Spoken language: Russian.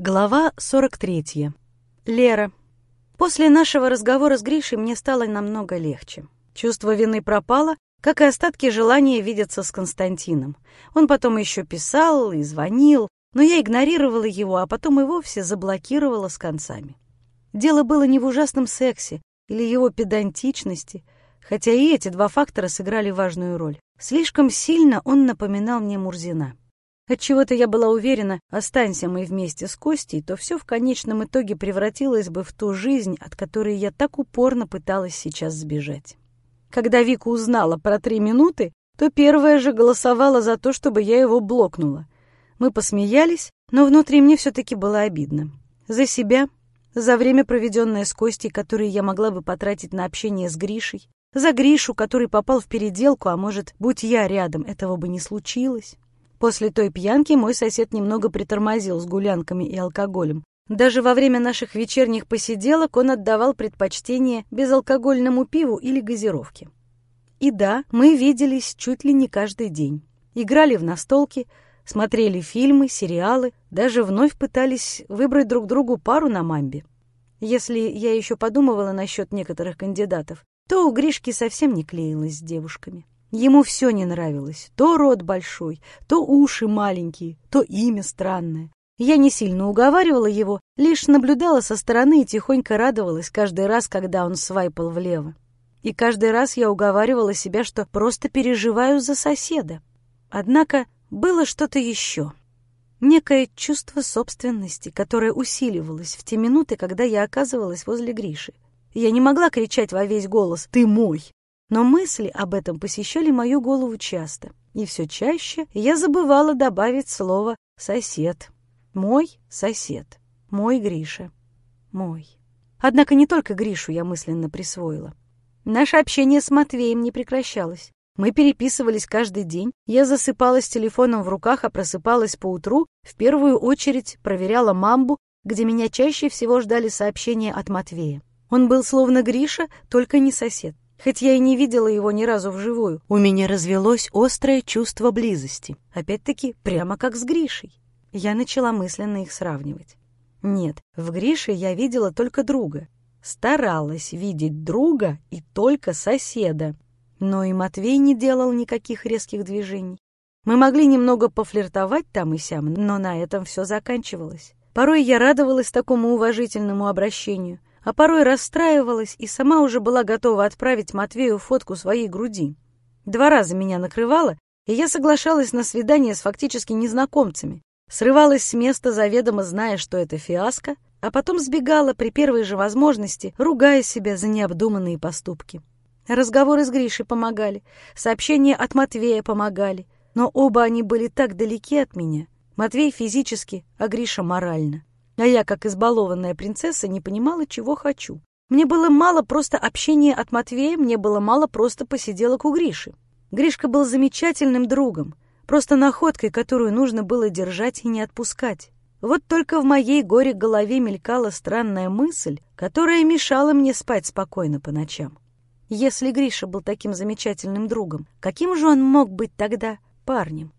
Глава 43. Лера. После нашего разговора с Гришей мне стало намного легче. Чувство вины пропало, как и остатки желания видеться с Константином. Он потом еще писал и звонил, но я игнорировала его, а потом и вовсе заблокировала с концами. Дело было не в ужасном сексе или его педантичности, хотя и эти два фактора сыграли важную роль. Слишком сильно он напоминал мне Мурзина. Отчего-то я была уверена, останься мы вместе с Костей, то все в конечном итоге превратилось бы в ту жизнь, от которой я так упорно пыталась сейчас сбежать. Когда Вика узнала про три минуты, то первая же голосовала за то, чтобы я его блокнула. Мы посмеялись, но внутри мне все-таки было обидно. За себя, за время, проведенное с Костей, которое я могла бы потратить на общение с Гришей, за Гришу, который попал в переделку, а может, будь я рядом, этого бы не случилось. После той пьянки мой сосед немного притормозил с гулянками и алкоголем. Даже во время наших вечерних посиделок он отдавал предпочтение безалкогольному пиву или газировке. И да, мы виделись чуть ли не каждый день. Играли в настолки, смотрели фильмы, сериалы, даже вновь пытались выбрать друг другу пару на мамбе. Если я еще подумывала насчет некоторых кандидатов, то у Гришки совсем не клеилась с девушками. Ему все не нравилось. То рот большой, то уши маленькие, то имя странное. Я не сильно уговаривала его, лишь наблюдала со стороны и тихонько радовалась каждый раз, когда он свайпал влево. И каждый раз я уговаривала себя, что просто переживаю за соседа. Однако было что-то еще. Некое чувство собственности, которое усиливалось в те минуты, когда я оказывалась возле Гриши. Я не могла кричать во весь голос «Ты мой!», но мысли об этом посещали мою голову часто, и все чаще я забывала добавить слово «сосед». Мой сосед, мой Гриша, мой. Однако не только Гришу я мысленно присвоила. Наше общение с Матвеем не прекращалось. Мы переписывались каждый день. Я засыпала с телефоном в руках, а просыпалась поутру. В первую очередь проверяла мамбу, где меня чаще всего ждали сообщения от Матвея. Он был словно Гриша, только не сосед. Хоть я и не видела его ни разу вживую, у меня развелось острое чувство близости. Опять-таки, прямо как с Гришей. Я начала мысленно их сравнивать. Нет, в Грише я видела только друга. Старалась видеть друга и только соседа. Но и Матвей не делал никаких резких движений. Мы могли немного пофлиртовать там и сям, но на этом все заканчивалось. Порой я радовалась такому уважительному обращению, а порой расстраивалась и сама уже была готова отправить Матвею фотку своей груди. Два раза меня накрывало, и я соглашалась на свидание с фактически незнакомцами, срывалась с места, заведомо зная, что это фиаско, а потом сбегала при первой же возможности, ругая себя за необдуманные поступки. Разговоры с Гришей помогали, сообщения от Матвея помогали, но оба они были так далеки от меня. Матвей физически, а Гриша морально. А я, как избалованная принцесса, не понимала, чего хочу. Мне было мало просто общения от Матвея, мне было мало просто посиделок у Гриши. Гришка был замечательным другом, просто находкой, которую нужно было держать и не отпускать. Вот только в моей горе голове мелькала странная мысль, которая мешала мне спать спокойно по ночам. Если Гриша был таким замечательным другом, каким же он мог быть тогда парнем?